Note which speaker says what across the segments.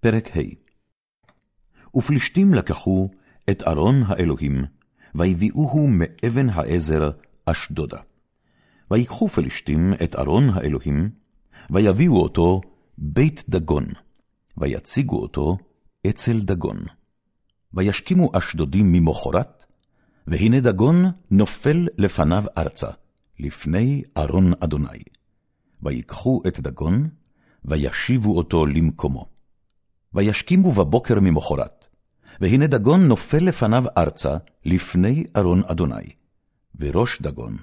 Speaker 1: פרק ה' ופלישתים לקחו את ארון האלוהים, ויביאוהו מאבן העזר אשדודה. ויקחו פלישתים את ארון האלוהים, ויביאו אותו בית דגון, ויציגו אותו אצל דגון. וישכימו אשדודים ממחרת, והנה דגון נופל לפניו ארצה, לפני ארון אדוני. ויקחו את דגון, וישיבו אותו למקומו. וישכימו בבוקר ממחרת, והנה דגון נופל לפניו ארצה, לפני ארון אדוני. וראש דגון,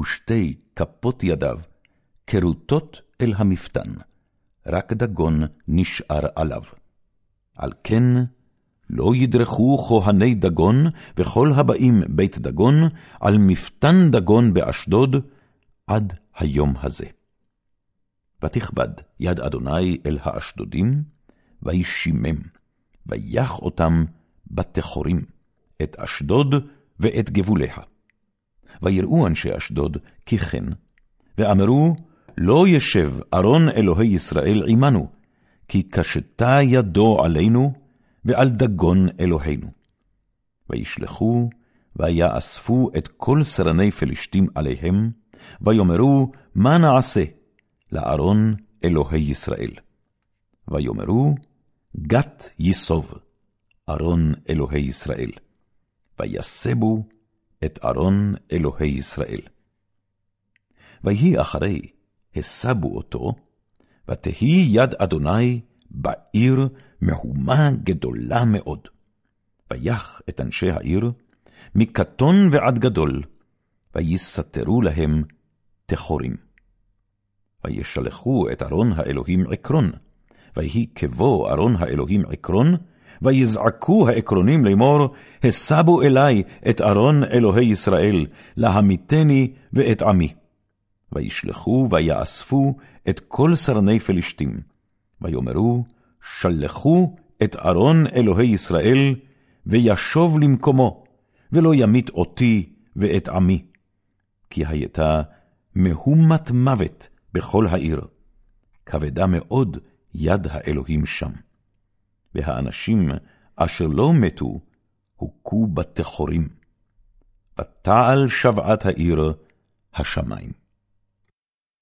Speaker 1: ושתי כפות ידיו, כרוטות אל המפתן, רק דגון נשאר עליו. על כן, לא ידרכו כהני דגון, וכל הבאים בית דגון, על מפתן דגון באשדוד, עד היום הזה. ותכבד יד אדוני אל האשדודים, וישימם, ויח אותם בתחורים, את אשדוד ואת גבוליה. ויראו אנשי אשדוד כי כן, ואמרו, לא ישב ארון אלוהי ישראל עמנו, כי קשתה ידו עלינו, ועל דגון אלוהינו. וישלחו, ויאספו את כל סרני פלשתים עליהם, ויאמרו, מה נעשה לארון אלוהי ישראל? ויאמרו, גת יסוב, ארון אלוהי ישראל. ויסבו את ארון אלוהי ישראל. ויהי אחרי, הסבו אותו, ותהי יד אדוני בעיר מהומה גדולה מאוד. ויח את אנשי העיר, מקטון ועד גדול, ויסתרו להם תחורים. וישלחו את ארון האלוהים עקרון, ויהי כבוא ארון האלוהים עקרון, ויזעקו העקרונים לאמור, הסבו אלי את ארון אלוהי ישראל, להמיתני ואת עמי. וישלחו ויאספו את כל סרני פלשתים, ויאמרו, שלחו את ארון אלוהי ישראל, וישוב למקומו, ולא ימית אותי ואת עמי. כי הייתה מהומת מוות בכל העיר, כבדה מאוד יד האלוהים שם. והאנשים אשר לא מתו, הוכו בתחורים. ותעל שוועת העיר השמיים.